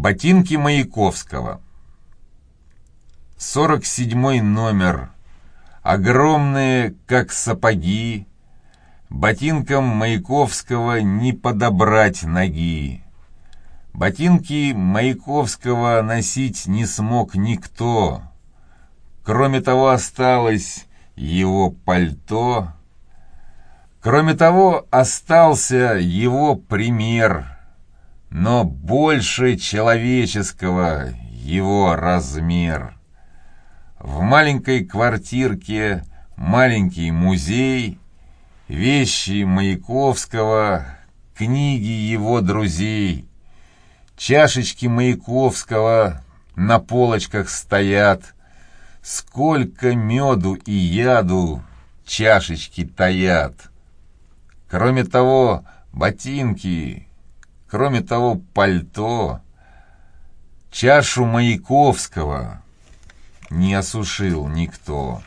Ботинки Маяковского. 47 номер. Огромные, как сапоги. Ботинкам Маяковского не подобрать ноги. Ботинки Маяковского носить не смог никто. Кроме того, осталось его пальто. Кроме того, остался его пример — но больше человеческого его размер. В маленькой квартирке маленький музей, вещи Маяковского, книги его друзей, чашечки Маяковского на полочках стоят, сколько меду и яду чашечки таят. Кроме того, ботинки, Кроме того, пальто, чашу Маяковского не осушил никто.